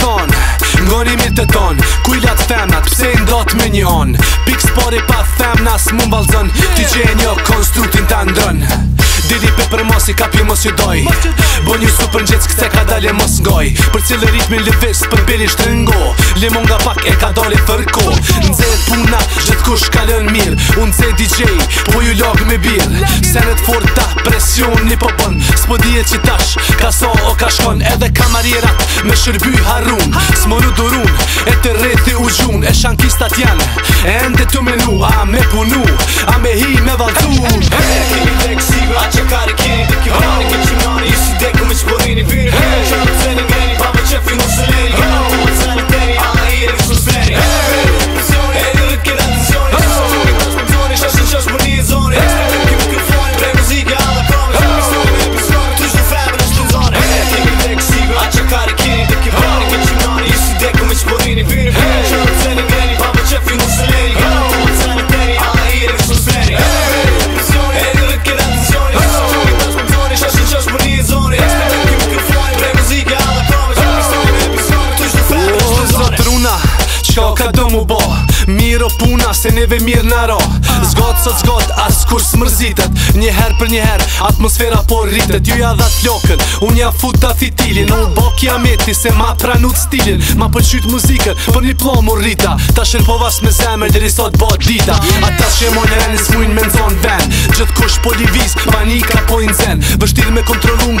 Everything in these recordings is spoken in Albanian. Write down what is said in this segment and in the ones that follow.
thonë Ngori mirë të tonë Kujlat femnat Pse i ndot me një onë Piks pori pa femnas mund mbalzën Ti që e një konstruktin të ndrën Diri pe për mos i kapi mos ju doj Bo një super në gjithë këse ka dalje mos ngoj Për cilë rritmi lëvisë për bilisht të ngo Limon nga pak e ka doli fërko Në puna Gjithë kur shkallën mirë Unë të DJ Po ju lagë me birë Senet forta, Presion një po Spo dje që tash Ka sa so o ka shkon Edhe kamarierat Me shërby harun Smo në dorun E të rethi u gjun E shankista janë, E ende të menu A me punu A me hi me valdu E me kini të eksiva A që kare kini të kjo Kjo kjo kjo kjo kjo kjo kjo kjo kjo kjo kjo kjo Miro puna se neve mirë në ro Zgot së zgot, as kur smërzitet mërzitet her për një her, atmosfera po rritet Ju ja dha t'lokën, unë ja fut t'a thitilin Unë bok ja meti se ma pranut stilin Ma përqyt po muzikën, për po një plomë rrita Ta shenë po vas me zemër dhe risot bo Ata A ta mojnë e rani mujnë me nëzon ven Gjëtë kush po një vis, panika po një zen Vështirë me kontrolun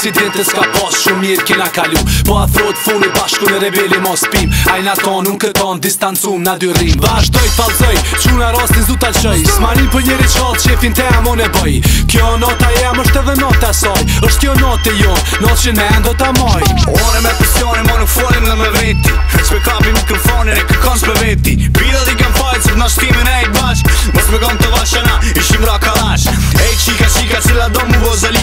aksidente s'ka pas shumë mirë kina kalu Po a thot funi bashku në rebeli mos pim Ajna ton, unë këton, distancum na dy rrim Vashdoj, falzoj, quna rastin zu t'al Smarin S'marim për njëri qalë, qefin te amon e bëj Kjo nota jem është edhe nota saj është kjo note jo, not që ne ndo t'a maj Ore me pësionim, o nuk folim dhe me veti Heq me kapi më këmfonin e këkon s'pe veti Bidhe di kam fajt, se t'nashtimin e i bashk Mos me gom të vashana, ishim rakalash Ej, qika, qika, cila do mu